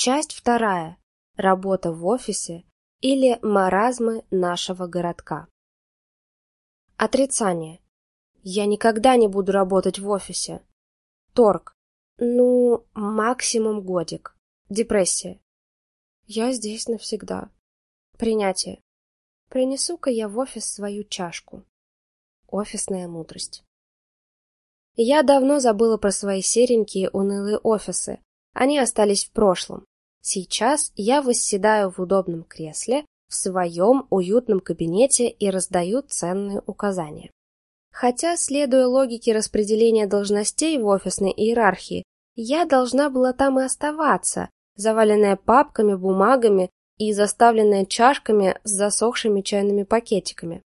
Часть вторая. Работа в офисе или маразмы нашего городка. Отрицание. Я никогда не буду работать в офисе. Торг. Ну, максимум годик. Депрессия. Я здесь навсегда. Принятие. Принесу-ка я в офис свою чашку. Офисная мудрость. Я давно забыла про свои серенькие унылые офисы. Они остались в прошлом. Сейчас я восседаю в удобном кресле в своем уютном кабинете и раздаю ценные указания. Хотя, следуя логике распределения должностей в офисной иерархии, я должна была там и оставаться, заваленная папками, бумагами и заставленная чашками с засохшими чайными пакетиками.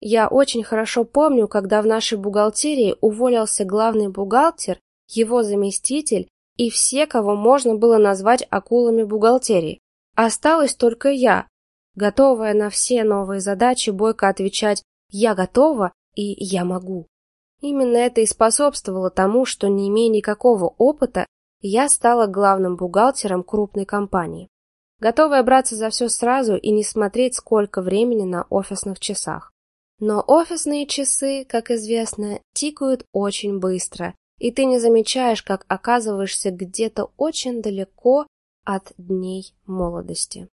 Я очень хорошо помню, когда в нашей бухгалтерии уволился главный бухгалтер, его заместитель и все, кого можно было назвать акулами бухгалтерии. Осталась только я, готовая на все новые задачи бойко отвечать «я готова» и «я могу». Именно это и способствовало тому, что не имея никакого опыта, я стала главным бухгалтером крупной компании, готовая браться за все сразу и не смотреть, сколько времени на офисных часах. Но офисные часы, как известно, тикают очень быстро, и ты не замечаешь, как оказываешься где-то очень далеко от дней молодости.